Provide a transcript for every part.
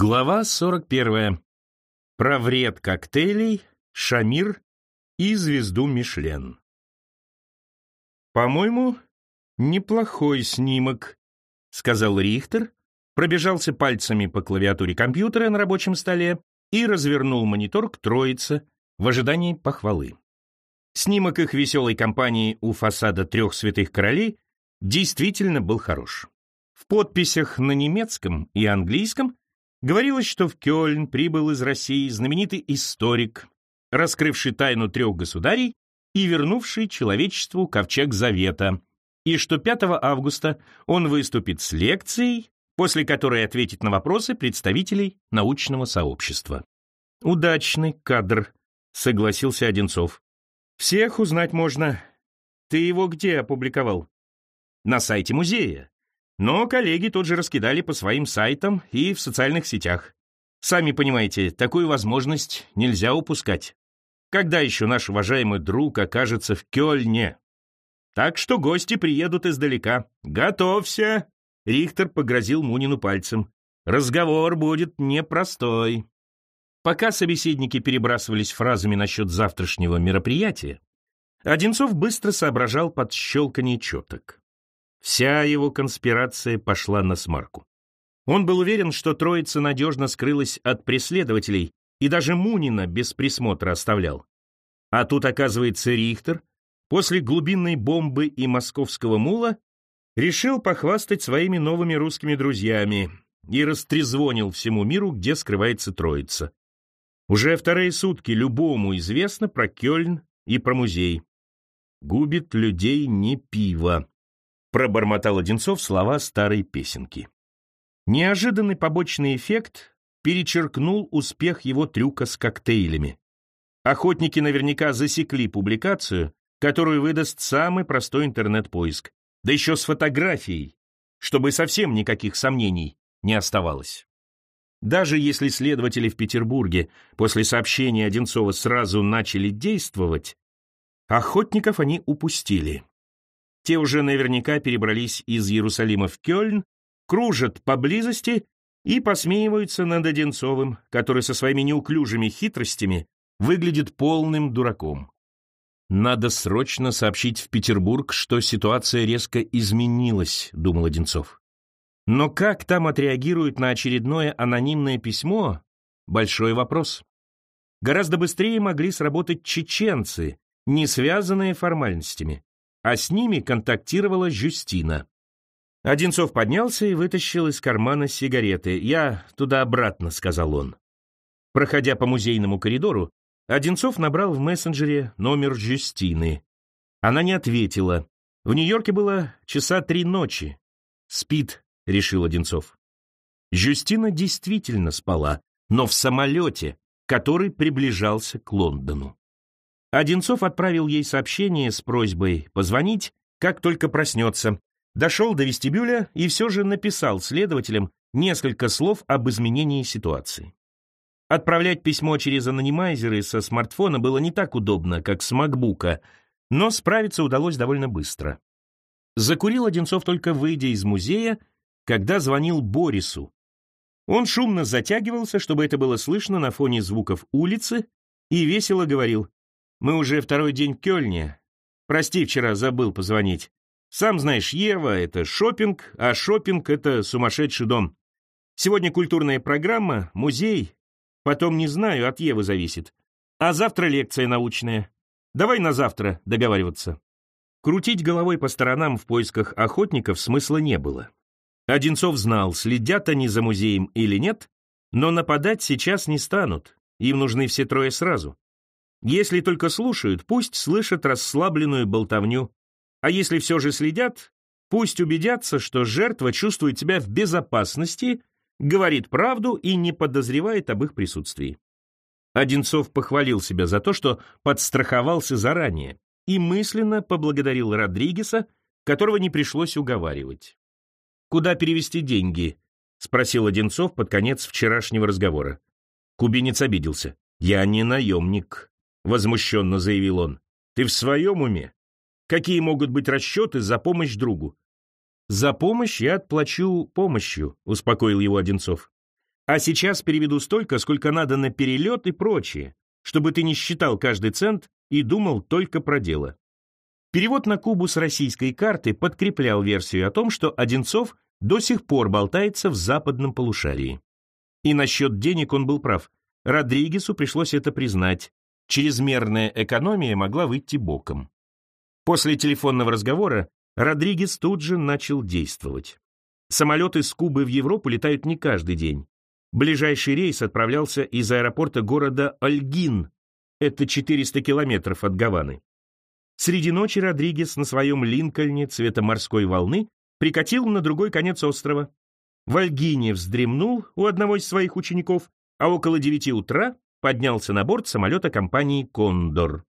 Глава 41. Про вред коктейлей, Шамир и звезду Мишлен. «По-моему, неплохой снимок», — сказал Рихтер, пробежался пальцами по клавиатуре компьютера на рабочем столе и развернул монитор к троице в ожидании похвалы. Снимок их веселой компании у фасада трех святых королей действительно был хорош. В подписях на немецком и английском Говорилось, что в Кёльн прибыл из России знаменитый историк, раскрывший тайну трех государей и вернувший человечеству ковчег Завета, и что 5 августа он выступит с лекцией, после которой ответит на вопросы представителей научного сообщества. «Удачный кадр», — согласился Одинцов. «Всех узнать можно. Ты его где опубликовал?» «На сайте музея. Но коллеги тут же раскидали по своим сайтам и в социальных сетях. Сами понимаете, такую возможность нельзя упускать. Когда еще наш уважаемый друг окажется в Кёльне? Так что гости приедут издалека. Готовься!» Рихтер погрозил Мунину пальцем. «Разговор будет непростой». Пока собеседники перебрасывались фразами насчет завтрашнего мероприятия, Одинцов быстро соображал под щелканье четок. Вся его конспирация пошла на смарку. Он был уверен, что троица надежно скрылась от преследователей и даже Мунина без присмотра оставлял. А тут, оказывается, Рихтер после глубинной бомбы и московского мула решил похвастать своими новыми русскими друзьями и растрезвонил всему миру, где скрывается троица. Уже вторые сутки любому известно про Кёльн и про музей. Губит людей не пиво пробормотал Одинцов слова старой песенки. Неожиданный побочный эффект перечеркнул успех его трюка с коктейлями. Охотники наверняка засекли публикацию, которую выдаст самый простой интернет-поиск, да еще с фотографией, чтобы совсем никаких сомнений не оставалось. Даже если следователи в Петербурге после сообщения Одинцова сразу начали действовать, охотников они упустили. Те уже наверняка перебрались из Иерусалима в Кёльн, кружат поблизости и посмеиваются над Одинцовым, который со своими неуклюжими хитростями выглядит полным дураком. «Надо срочно сообщить в Петербург, что ситуация резко изменилась», — думал Одинцов. Но как там отреагируют на очередное анонимное письмо — большой вопрос. Гораздо быстрее могли сработать чеченцы, не связанные формальностями а с ними контактировала Жюстина. Одинцов поднялся и вытащил из кармана сигареты. «Я туда-обратно», — сказал он. Проходя по музейному коридору, Одинцов набрал в мессенджере номер Жюстины. Она не ответила. В Нью-Йорке было часа три ночи. «Спит», — решил Одинцов. Жюстина действительно спала, но в самолете, который приближался к Лондону. Одинцов отправил ей сообщение с просьбой позвонить, как только проснется. Дошел до вестибюля и все же написал следователям несколько слов об изменении ситуации. Отправлять письмо через анонимайзеры со смартфона было не так удобно, как с макбука, но справиться удалось довольно быстро. Закурил Одинцов только выйдя из музея, когда звонил Борису. Он шумно затягивался, чтобы это было слышно на фоне звуков улицы, и весело говорил мы уже второй день в Кёльне. Прости, вчера забыл позвонить. Сам знаешь, Ева — это шопинг, а шопинг — это сумасшедший дом. Сегодня культурная программа, музей. Потом не знаю, от Евы зависит. А завтра лекция научная. Давай на завтра договариваться. Крутить головой по сторонам в поисках охотников смысла не было. Одинцов знал, следят они за музеем или нет, но нападать сейчас не станут. Им нужны все трое сразу. Если только слушают, пусть слышат расслабленную болтовню. А если все же следят, пусть убедятся, что жертва чувствует себя в безопасности, говорит правду и не подозревает об их присутствии. Одинцов похвалил себя за то, что подстраховался заранее, и мысленно поблагодарил Родригеса, которого не пришлось уговаривать. «Куда перевести деньги?» — спросил Одинцов под конец вчерашнего разговора. Кубинец обиделся. «Я не наемник возмущенно заявил он. Ты в своем уме? Какие могут быть расчеты за помощь другу? За помощь я отплачу помощью, успокоил его Одинцов. А сейчас переведу столько, сколько надо на перелет и прочее, чтобы ты не считал каждый цент и думал только про дело. Перевод на Кубу с российской карты подкреплял версию о том, что Одинцов до сих пор болтается в западном полушарии. И насчет денег он был прав. Родригесу пришлось это признать. Чрезмерная экономия могла выйти боком. После телефонного разговора Родригес тут же начал действовать. Самолеты с Кубы в Европу летают не каждый день. Ближайший рейс отправлялся из аэропорта города Ольгин. Это 400 километров от Гаваны. Среди ночи Родригес на своем Линкольне цвета морской волны прикатил на другой конец острова. В Ольгине вздремнул у одного из своих учеников, а около девяти утра поднялся на борт самолета компании «Кондор».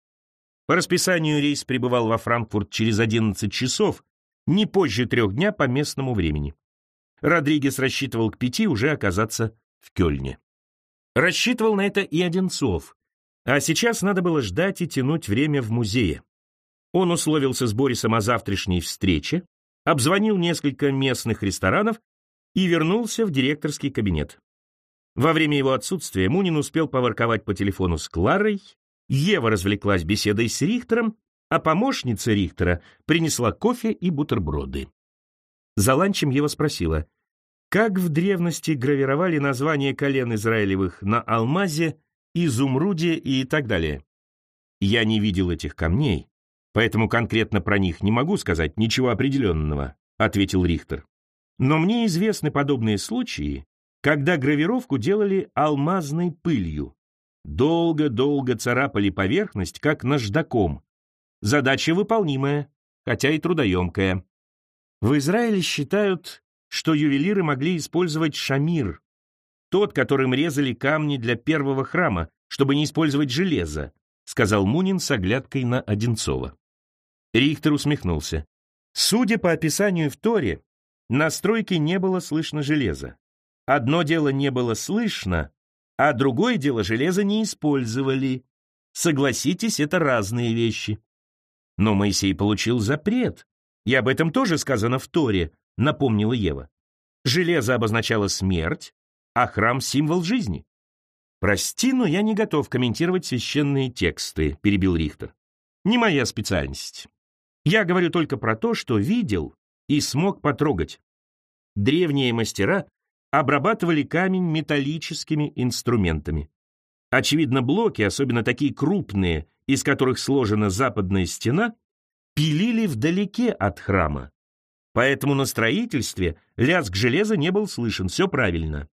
По расписанию рейс прибывал во Франкфурт через 11 часов, не позже трех дня по местному времени. Родригес рассчитывал к пяти уже оказаться в Кёльне. Рассчитывал на это и Одинцов, а сейчас надо было ждать и тянуть время в музее. Он условился с Борисом о завтрашней встрече, обзвонил несколько местных ресторанов и вернулся в директорский кабинет. Во время его отсутствия Мунин успел поворковать по телефону с Кларой, Ева развлеклась беседой с Рихтером, а помощница Рихтера принесла кофе и бутерброды. За ланчем Ева спросила, как в древности гравировали названия колен Израилевых на алмазе, изумруде и так далее. Я не видел этих камней, поэтому конкретно про них не могу сказать ничего определенного, ответил Рихтер. Но мне известны подобные случаи, когда гравировку делали алмазной пылью. Долго-долго царапали поверхность, как наждаком. Задача выполнимая, хотя и трудоемкая. В Израиле считают, что ювелиры могли использовать шамир, тот, которым резали камни для первого храма, чтобы не использовать железо, сказал Мунин с оглядкой на Одинцова. Рихтер усмехнулся. Судя по описанию в Торе, на стройке не было слышно железа. Одно дело не было слышно, а другое дело железо не использовали. Согласитесь, это разные вещи. Но Моисей получил запрет, и об этом тоже сказано в Торе, напомнила Ева. Железо обозначало смерть, а храм — символ жизни. «Прости, но я не готов комментировать священные тексты», — перебил Рихтер. «Не моя специальность. Я говорю только про то, что видел и смог потрогать. Древние мастера обрабатывали камень металлическими инструментами. Очевидно, блоки, особенно такие крупные, из которых сложена западная стена, пилили вдалеке от храма. Поэтому на строительстве лязг железа не был слышен, все правильно.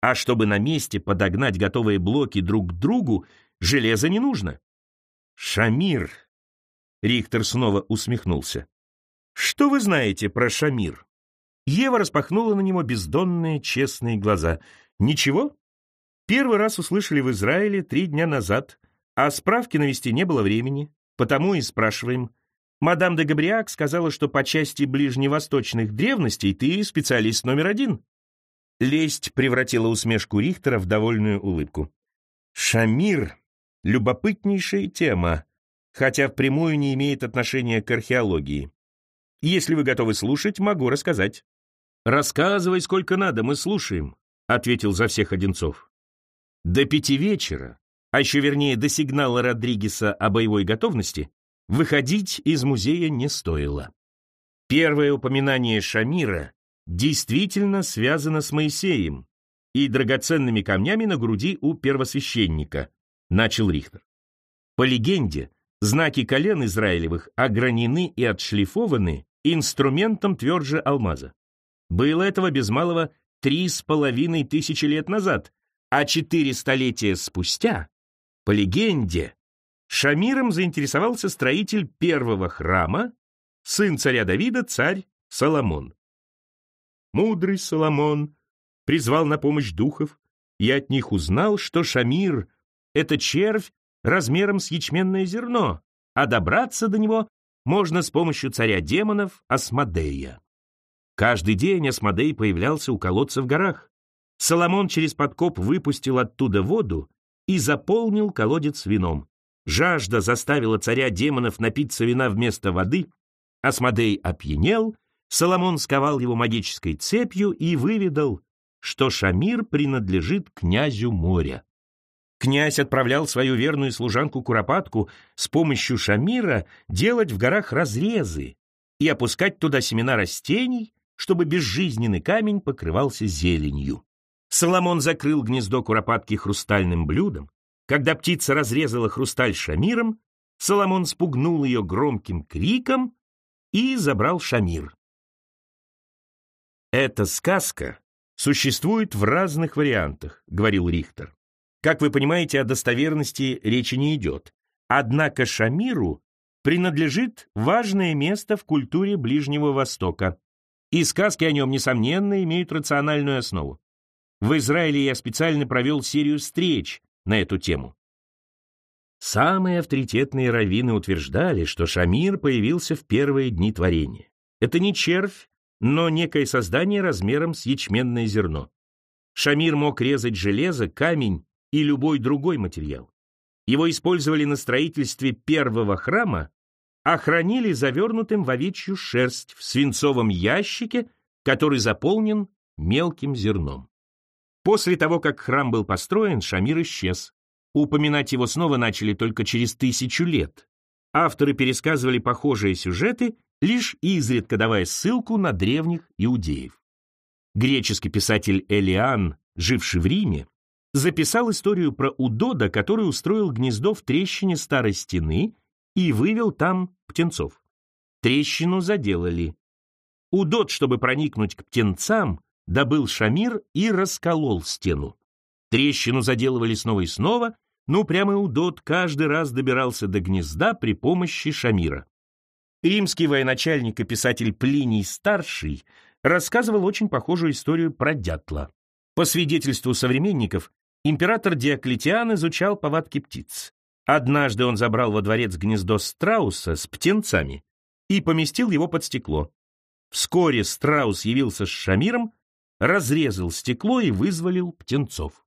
А чтобы на месте подогнать готовые блоки друг к другу, железа не нужно. Шамир. Рихтер снова усмехнулся. Что вы знаете про Шамир? Ева распахнула на него бездонные честные глаза. «Ничего? Первый раз услышали в Израиле три дня назад, а справки навести не было времени, потому и спрашиваем. Мадам де Габриак сказала, что по части ближневосточных древностей ты специалист номер один». Лесть превратила усмешку Рихтера в довольную улыбку. «Шамир — любопытнейшая тема, хотя впрямую не имеет отношения к археологии. Если вы готовы слушать, могу рассказать». «Рассказывай сколько надо, мы слушаем», — ответил за всех Одинцов. До пяти вечера, а еще вернее до сигнала Родригеса о боевой готовности, выходить из музея не стоило. Первое упоминание Шамира действительно связано с Моисеем и драгоценными камнями на груди у первосвященника, начал Рихтер. По легенде, знаки колен Израилевых огранены и отшлифованы инструментом тверже алмаза. Было этого без малого три с половиной тысячи лет назад, а четыре столетия спустя, по легенде, Шамиром заинтересовался строитель первого храма, сын царя Давида, царь Соломон. Мудрый Соломон призвал на помощь духов и от них узнал, что Шамир — это червь размером с ячменное зерно, а добраться до него можно с помощью царя демонов Асмодея. Каждый день Асмодей появлялся у колодца в горах. Соломон через подкоп выпустил оттуда воду и заполнил колодец вином. Жажда заставила царя демонов напиться вина вместо воды. Асмодей опьянел, Соломон сковал его магической цепью и выведал, что Шамир принадлежит князю моря. Князь отправлял свою верную служанку Куропатку с помощью Шамира делать в горах разрезы и опускать туда семена растений, чтобы безжизненный камень покрывался зеленью. Соломон закрыл гнездо Куропатки хрустальным блюдом. Когда птица разрезала хрусталь Шамиром, Соломон спугнул ее громким криком и забрал Шамир. Эта сказка существует в разных вариантах, говорил Рихтер. Как вы понимаете, о достоверности речи не идет. Однако Шамиру принадлежит важное место в культуре Ближнего Востока. И сказки о нем, несомненно, имеют рациональную основу. В Израиле я специально провел серию встреч на эту тему. Самые авторитетные раввины утверждали, что Шамир появился в первые дни творения. Это не червь, но некое создание размером с ячменное зерно. Шамир мог резать железо, камень и любой другой материал. Его использовали на строительстве первого храма, а хранили завернутым в овечью шерсть в свинцовом ящике, который заполнен мелким зерном. После того, как храм был построен, Шамир исчез. Упоминать его снова начали только через тысячу лет. Авторы пересказывали похожие сюжеты, лишь изредка давая ссылку на древних иудеев. Греческий писатель Элиан, живший в Риме, записал историю про Удода, который устроил гнездо в трещине старой стены и вывел там птенцов. Трещину заделали. Удод, чтобы проникнуть к птенцам, добыл шамир и расколол стену. Трещину заделывали снова и снова, но прямо Удод каждый раз добирался до гнезда при помощи шамира. Римский военачальник и писатель Плиний Старший рассказывал очень похожую историю про дятла. По свидетельству современников, император Диоклетиан изучал повадки птиц. Однажды он забрал во дворец гнездо страуса с птенцами и поместил его под стекло. Вскоре страус явился с шамиром, разрезал стекло и вызволил птенцов.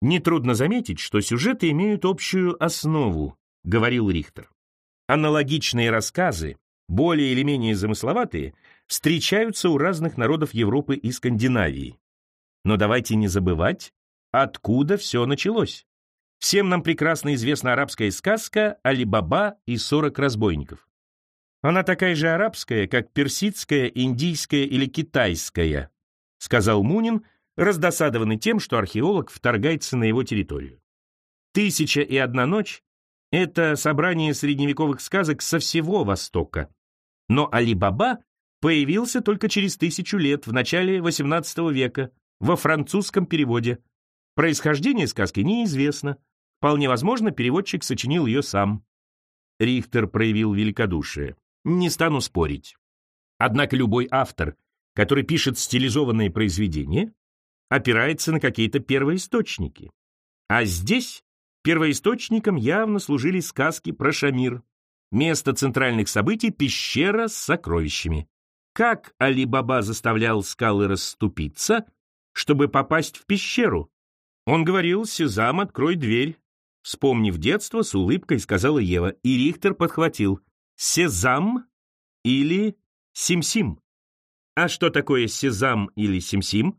Нетрудно заметить, что сюжеты имеют общую основу, говорил Рихтер. Аналогичные рассказы, более или менее замысловатые, встречаются у разных народов Европы и Скандинавии. Но давайте не забывать, откуда все началось. Всем нам прекрасно известна арабская сказка «Али-Баба и сорок разбойников». Она такая же арабская, как персидская, индийская или китайская, сказал Мунин, раздосадованный тем, что археолог вторгается на его территорию. «Тысяча и одна ночь» — это собрание средневековых сказок со всего Востока. Но Али-Баба появился только через тысячу лет, в начале XVIII века, во французском переводе. Происхождение сказки неизвестно. Вполне возможно, переводчик сочинил ее сам. Рихтер проявил великодушие. Не стану спорить. Однако любой автор, который пишет стилизованные произведения, опирается на какие-то первоисточники. А здесь первоисточником явно служили сказки про Шамир. Место центральных событий — пещера с сокровищами. Как Али-Баба заставлял скалы расступиться, чтобы попасть в пещеру? Он говорил, «Сезам, открой дверь». Вспомнив детство, с улыбкой сказала Ева, и Рихтер подхватил, «Сезам или Симсим?» А что такое сезам или симсим?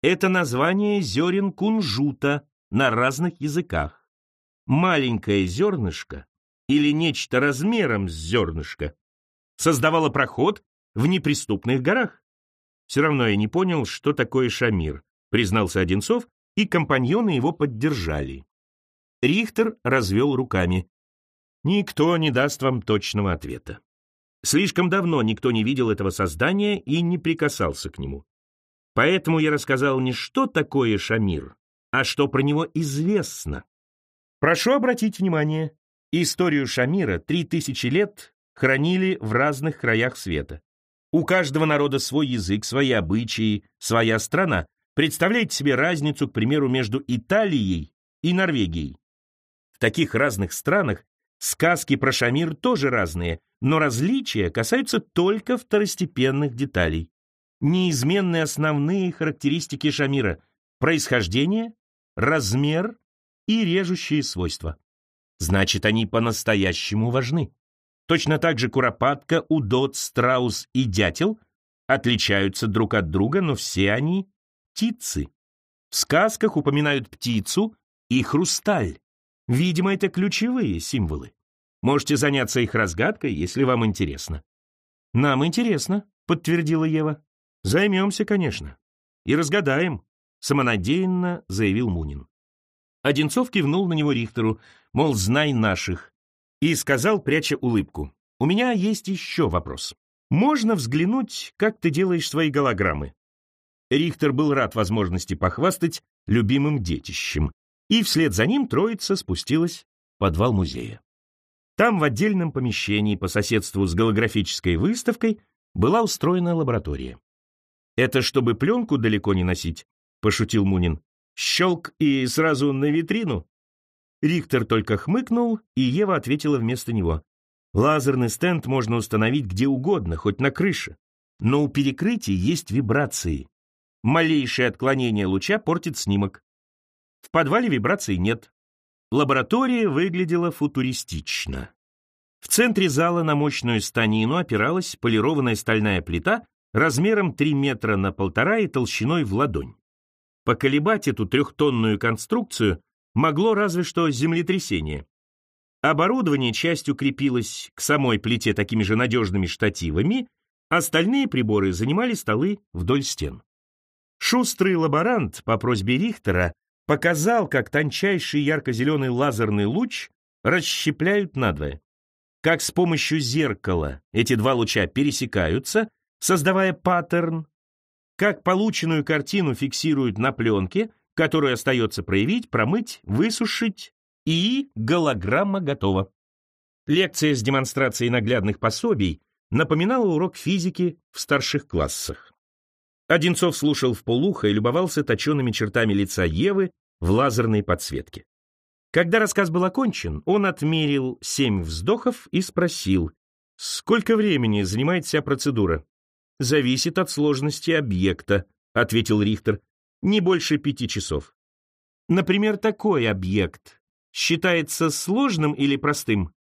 Это название зерен кунжута на разных языках. Маленькое зернышко или нечто размером с зернышко создавало проход в неприступных горах. Все равно я не понял, что такое Шамир, признался Одинцов, и компаньоны его поддержали. Рихтер развел руками. Никто не даст вам точного ответа. Слишком давно никто не видел этого создания и не прикасался к нему. Поэтому я рассказал не что такое Шамир, а что про него известно. Прошу обратить внимание, историю Шамира три тысячи лет хранили в разных краях света. У каждого народа свой язык, свои обычаи, своя страна. Представляете себе разницу, к примеру, между Италией и Норвегией. Таких разных странах сказки про Шамир тоже разные, но различия касаются только второстепенных деталей. Неизменны основные характеристики Шамира – происхождение, размер и режущие свойства. Значит, они по-настоящему важны. Точно так же куропатка, удот, страус и дятел отличаются друг от друга, но все они птицы. В сказках упоминают птицу и хрусталь. Видимо, это ключевые символы. Можете заняться их разгадкой, если вам интересно. Нам интересно, подтвердила Ева. Займемся, конечно. И разгадаем, самонадеянно заявил Мунин. Одинцов кивнул на него Рихтеру, мол, знай наших, и сказал, пряча улыбку, «У меня есть еще вопрос. Можно взглянуть, как ты делаешь свои голограммы?» Рихтер был рад возможности похвастать любимым детищем, и вслед за ним троица спустилась в подвал музея. Там в отдельном помещении по соседству с голографической выставкой была устроена лаборатория. «Это чтобы пленку далеко не носить?» — пошутил Мунин. «Щелк и сразу на витрину?» Рихтер только хмыкнул, и Ева ответила вместо него. «Лазерный стенд можно установить где угодно, хоть на крыше. Но у перекрытий есть вибрации. Малейшее отклонение луча портит снимок. В подвале вибраций нет. Лаборатория выглядела футуристично. В центре зала на мощную станину опиралась полированная стальная плита размером 3 метра на полтора и толщиной в ладонь. Поколебать эту трехтонную конструкцию могло разве что землетрясение. Оборудование частью крепилось к самой плите такими же надежными штативами, остальные приборы занимали столы вдоль стен. Шустрый лаборант по просьбе Рихтера показал, как тончайший ярко-зеленый лазерный луч расщепляют надвое. Как с помощью зеркала эти два луча пересекаются, создавая паттерн, как полученную картину фиксируют на пленке, которую остается проявить, промыть, высушить, и голограмма готова. Лекция с демонстрацией наглядных пособий напоминала урок физики в старших классах. Одинцов слушал в полухо и любовался точенными чертами лица Евы в лазерной подсветке. Когда рассказ был окончен, он отмерил семь вздохов и спросил, «Сколько времени занимает вся процедура?» «Зависит от сложности объекта», — ответил Рихтер, «не больше пяти часов». «Например, такой объект считается сложным или простым?»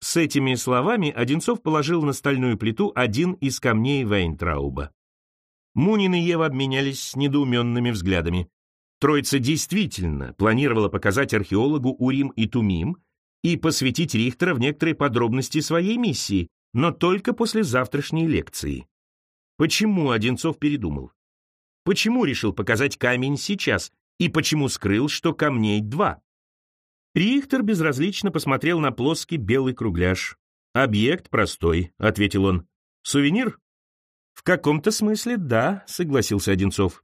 С этими словами Одинцов положил на стальную плиту один из камней Вейнтрауба. Мунин и Ева обменялись недоуменными взглядами. Троица действительно планировала показать археологу Урим и Тумим и посвятить Рихтера в некоторые подробности своей миссии, но только после завтрашней лекции. Почему Одинцов передумал? Почему решил показать камень сейчас? И почему скрыл, что камней два? Рихтер безразлично посмотрел на плоский белый кругляш. «Объект простой», — ответил он. «Сувенир? «В каком-то смысле, да», — согласился Одинцов.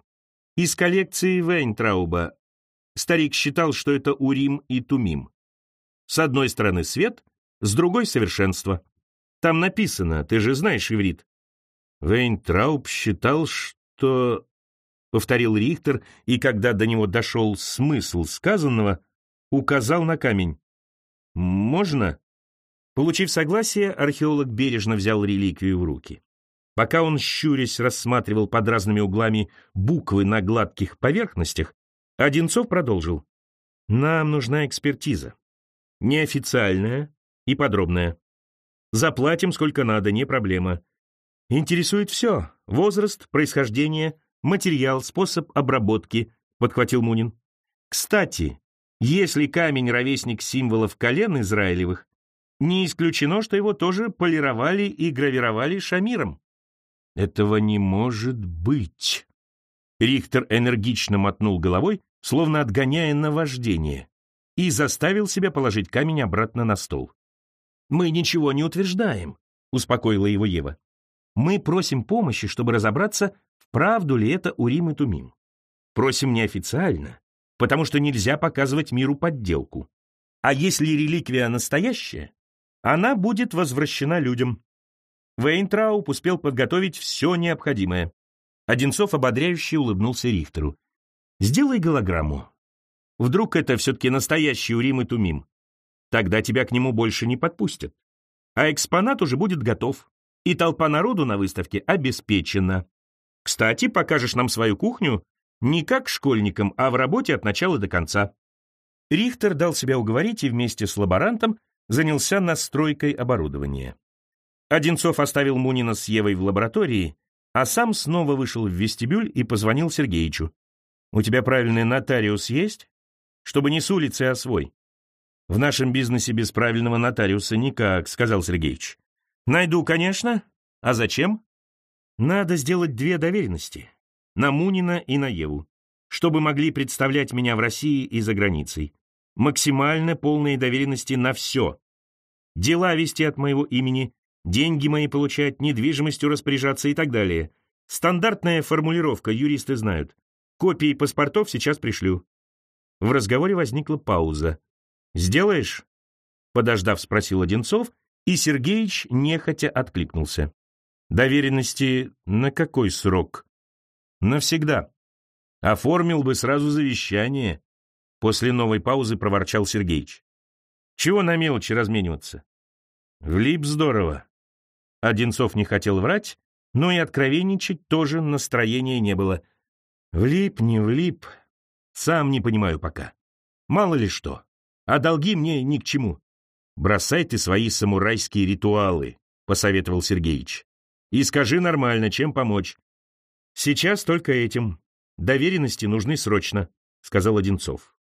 «Из коллекции Вейнтрауба. Старик считал, что это Урим и Тумим. С одной стороны свет, с другой — совершенство. Там написано, ты же знаешь иврит». Вейнтрауб считал, что... — повторил Рихтер, и когда до него дошел смысл сказанного, указал на камень. «Можно?» Получив согласие, археолог бережно взял реликвию в руки. Пока он, щурясь, рассматривал под разными углами буквы на гладких поверхностях, Одинцов продолжил. «Нам нужна экспертиза. Неофициальная и подробная. Заплатим сколько надо, не проблема. Интересует все. Возраст, происхождение, материал, способ обработки», — подхватил Мунин. «Кстати, если камень — ровесник символов колен Израилевых, не исключено, что его тоже полировали и гравировали шамиром. Этого не может быть. Рихтер энергично мотнул головой, словно отгоняя наваждение, и заставил себя положить камень обратно на стол. «Мы ничего не утверждаем», — успокоила его Ева. «Мы просим помощи, чтобы разобраться, вправду ли это Урим и Тумим. Просим неофициально, потому что нельзя показывать миру подделку. А если реликвия настоящая, она будет возвращена людям. Вейнтрауп успел подготовить все необходимое. Одинцов ободряюще улыбнулся Рихтеру. «Сделай голограмму. Вдруг это все-таки настоящий Урим и Тумим. Тогда тебя к нему больше не подпустят. А экспонат уже будет готов, и толпа народу на выставке обеспечена. Кстати, покажешь нам свою кухню не как школьникам, а в работе от начала до конца». Рихтер дал себя уговорить и вместе с лаборантом занялся настройкой оборудования. Одинцов оставил Мунина с Евой в лаборатории а сам снова вышел в вестибюль и позвонил Сергеичу. «У тебя правильный нотариус есть? Чтобы не с улицы, а свой». «В нашем бизнесе без правильного нотариуса никак», — сказал Сергеич. «Найду, конечно. А зачем?» «Надо сделать две доверенности. На Мунина и на Еву. Чтобы могли представлять меня в России и за границей. Максимально полные доверенности на все. Дела вести от моего имени, деньги мои получать, недвижимостью распоряжаться и так далее. Стандартная формулировка, юристы знают. Копии паспортов сейчас пришлю». В разговоре возникла пауза. «Сделаешь?» Подождав, спросил Одинцов, и Сергеич нехотя откликнулся. «Доверенности на какой срок?» «Навсегда. Оформил бы сразу завещание». После новой паузы проворчал Сергеич. «Чего на мелочи размениваться?» «Влип здорово». Одинцов не хотел врать, но и откровенничать тоже настроения не было. «Влип, не влип. Сам не понимаю пока. Мало ли что а долги мне ни к чему. Бросай ты свои самурайские ритуалы, посоветовал Сергеич. И скажи нормально, чем помочь. Сейчас только этим. Доверенности нужны срочно, сказал Одинцов.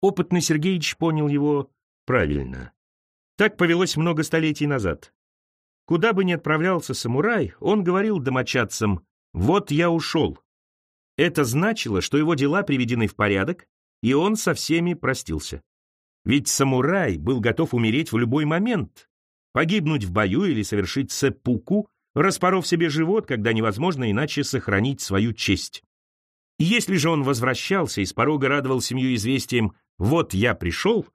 Опытный Сергеич понял его правильно. Так повелось много столетий назад. Куда бы ни отправлялся самурай, он говорил домочадцам «Вот я ушел». Это значило, что его дела приведены в порядок, и он со всеми простился. Ведь самурай был готов умереть в любой момент, погибнуть в бою или совершить сеппуку, распоров себе живот, когда невозможно иначе сохранить свою честь. Если же он возвращался и с порога радовал семью известием «вот я пришел»,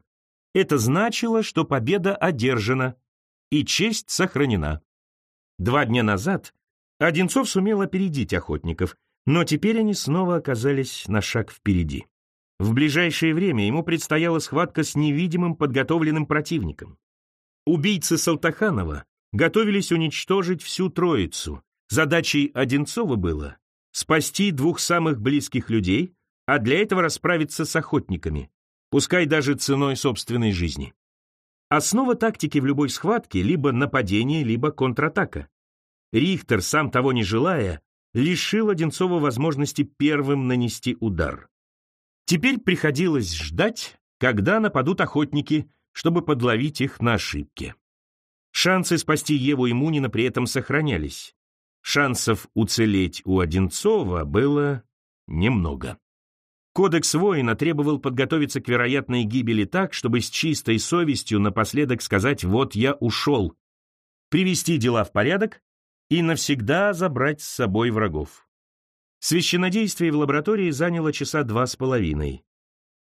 это значило, что победа одержана и честь сохранена. Два дня назад Одинцов сумел опередить охотников, но теперь они снова оказались на шаг впереди. В ближайшее время ему предстояла схватка с невидимым подготовленным противником. Убийцы Салтаханова готовились уничтожить всю троицу. Задачей Одинцова было спасти двух самых близких людей, а для этого расправиться с охотниками, пускай даже ценой собственной жизни. Основа тактики в любой схватке либо нападение, либо контратака. Рихтер, сам того не желая, лишил Одинцова возможности первым нанести удар. Теперь приходилось ждать, когда нападут охотники, чтобы подловить их на ошибке. Шансы спасти Еву и Мунина при этом сохранялись. Шансов уцелеть у Одинцова было немного. Кодекс воина требовал подготовиться к вероятной гибели так, чтобы с чистой совестью напоследок сказать «вот я ушел», привести дела в порядок и навсегда забрать с собой врагов. Священнодействие в лаборатории заняло часа два с половиной.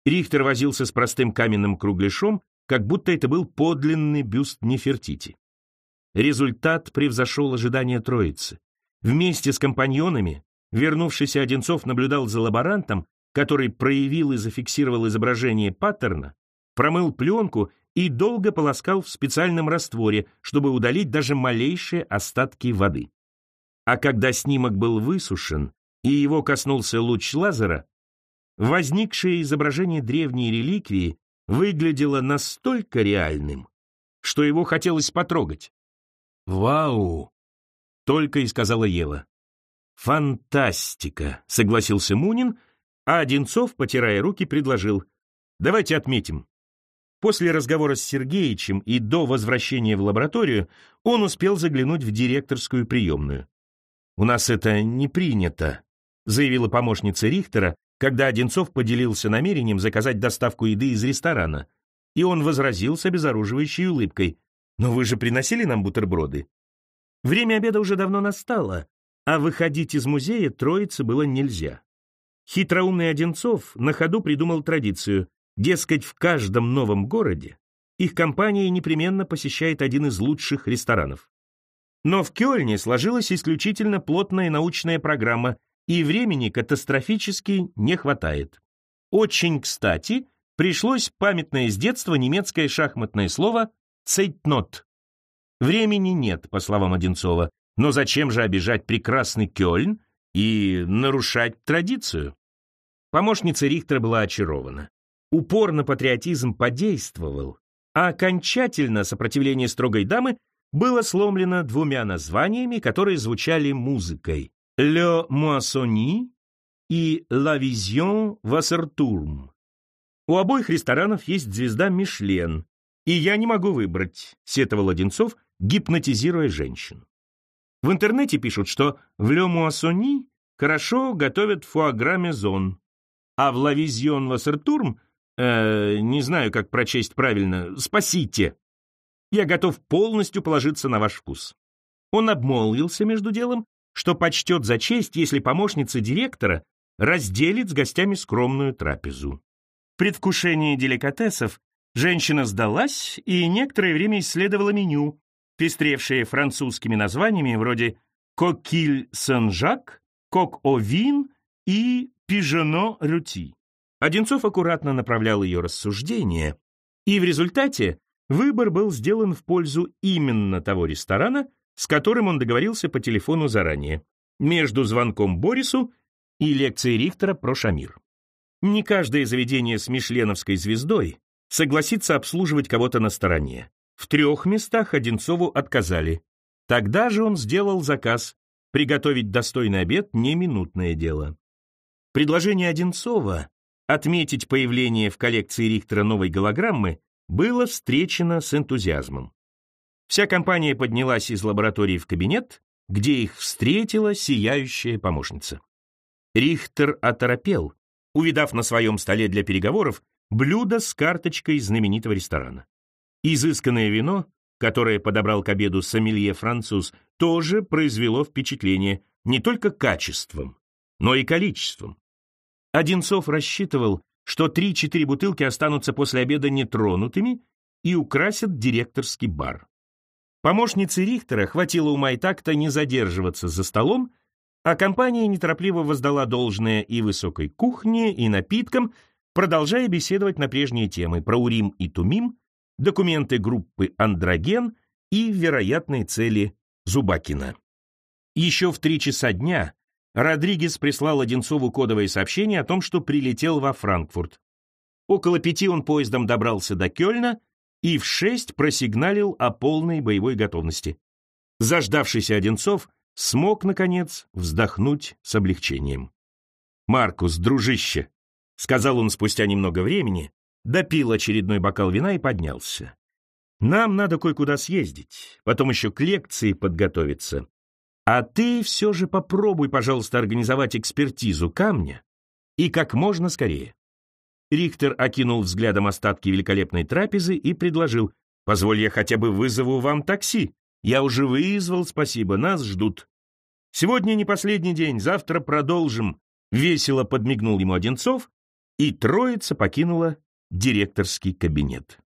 Рихтер возился с простым каменным кругляшом, как будто это был подлинный бюст Нефертити. Результат превзошел ожидания троицы. Вместе с компаньонами вернувшийся Одинцов наблюдал за лаборантом, который проявил и зафиксировал изображение паттерна, промыл пленку и долго полоскал в специальном растворе, чтобы удалить даже малейшие остатки воды. А когда снимок был высушен, и его коснулся луч лазера, возникшее изображение древней реликвии выглядело настолько реальным, что его хотелось потрогать. «Вау!» — только и сказала Ева. «Фантастика!» — согласился Мунин, а Одинцов, потирая руки, предложил. «Давайте отметим». После разговора с Сергеичем и до возвращения в лабораторию он успел заглянуть в директорскую приемную. «У нас это не принято», заявила помощница Рихтера, когда Одинцов поделился намерением заказать доставку еды из ресторана. И он возразил с обезоруживающей улыбкой. «Но вы же приносили нам бутерброды?» Время обеда уже давно настало, а выходить из музея троице было нельзя. Хитроумный Одинцов на ходу придумал традицию, дескать, в каждом новом городе их компания непременно посещает один из лучших ресторанов. Но в Кёльне сложилась исключительно плотная научная программа, и времени катастрофически не хватает. Очень кстати, пришлось памятное с детства немецкое шахматное слово «цейтнот». Времени нет, по словам Одинцова, но зачем же обижать прекрасный Кёльн и нарушать традицию? Помощница Рихтера была очарована. Упор на патриотизм подействовал, а окончательно сопротивление строгой дамы было сломлено двумя названиями, которые звучали музыкой «Le Moissonnier» и «La Vision Wasserturm». У обоих ресторанов есть звезда Мишлен, и я не могу выбрать, сетовал Одинцов, гипнотизируя женщин. В интернете пишут, что в Ле Муассони хорошо готовят фуагра мезон, а в Лавизион Вассертурм, э, не знаю, как прочесть правильно, спасите. Я готов полностью положиться на ваш вкус. Он обмолвился между делом, что почтет за честь, если помощница директора разделит с гостями скромную трапезу. В предвкушении деликатесов женщина сдалась и некоторое время исследовала меню, пестревшие французскими названиями вроде «Кокиль Сен-Жак», «Кок-О-Вин» и «Пижено-Рюти». Одинцов аккуратно направлял ее рассуждения, и в результате выбор был сделан в пользу именно того ресторана, с которым он договорился по телефону заранее, между звонком Борису и лекцией Рихтера про Шамир. Не каждое заведение с мишленовской звездой согласится обслуживать кого-то на стороне. В трех местах Одинцову отказали. Тогда же он сделал заказ. Приготовить достойный обед – не минутное дело. Предложение Одинцова отметить появление в коллекции Рихтера новой голограммы было встречено с энтузиазмом. Вся компания поднялась из лаборатории в кабинет, где их встретила сияющая помощница. Рихтер оторопел, увидав на своем столе для переговоров блюдо с карточкой знаменитого ресторана. Изысканное вино, которое подобрал к обеду сомелье-француз, тоже произвело впечатление не только качеством, но и количеством. Одинцов рассчитывал, что 3-4 бутылки останутся после обеда нетронутыми и украсят директорский бар. Помощнице Рихтера хватило ума и так-то не задерживаться за столом, а компания неторопливо воздала должное и высокой кухне, и напиткам, продолжая беседовать на прежние темы про Урим и Тумим, документы группы «Андроген» и вероятные цели Зубакина. Еще в три часа дня Родригес прислал Одинцову кодовое сообщение о том, что прилетел во Франкфурт. Около пяти он поездом добрался до Кёльна и в шесть просигналил о полной боевой готовности. Заждавшийся Одинцов смог, наконец, вздохнуть с облегчением. «Маркус, дружище», — сказал он спустя немного времени, допил очередной бокал вина и поднялся. «Нам надо кое-куда съездить, потом еще к лекции подготовиться. А ты все же попробуй, пожалуйста, организовать экспертизу камня и как можно скорее». Рихтер окинул взглядом остатки великолепной трапезы и предложил, «Позволь, я хотя бы вызову вам такси. Я уже вызвал, спасибо, нас ждут». «Сегодня не последний день, завтра продолжим», — весело подмигнул ему Одинцов, и троица покинула директорский кабинет.